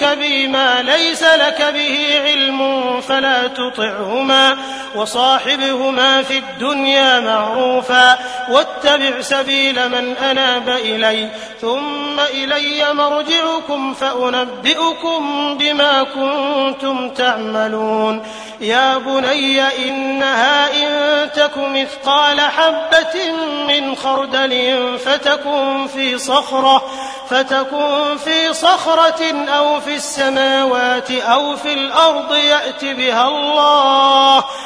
بي ما ليس لك به علم فلا تطعهما وصاحبهما في الدنيا معروفا واتبع سبيل من أناب إلي ثم إلي مرجعكم فأنبئكم بما كنتم تعملون يا بني إنها إن تك مثقال حبة من خردل فتكن في صخرة فتكن في صخرة أو في السماوات أو في الأرض يأت بها الله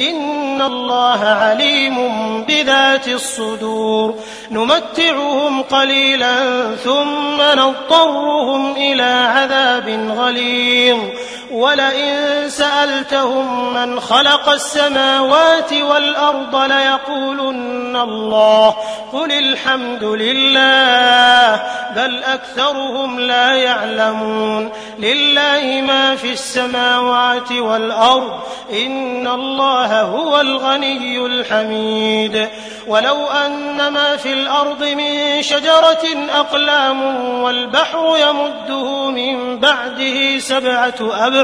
إن الله عليم بذات الصدور. نمتعهم قليلا ثم نضطرهم إلى عذاب غليظ. ولئن سألتهم من خلق السماوات والأرض ليقولن الله قل الحمد لله بل أكثرهم لا يعلمون لله ما في السماوات والأرض إن الله هو الغني الحميد ولو أن ما في الأرض من شجرة أقلام والبحر يمده من بعده سبعة أبحر